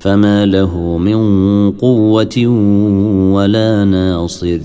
فما له من قوة ولا ناصر.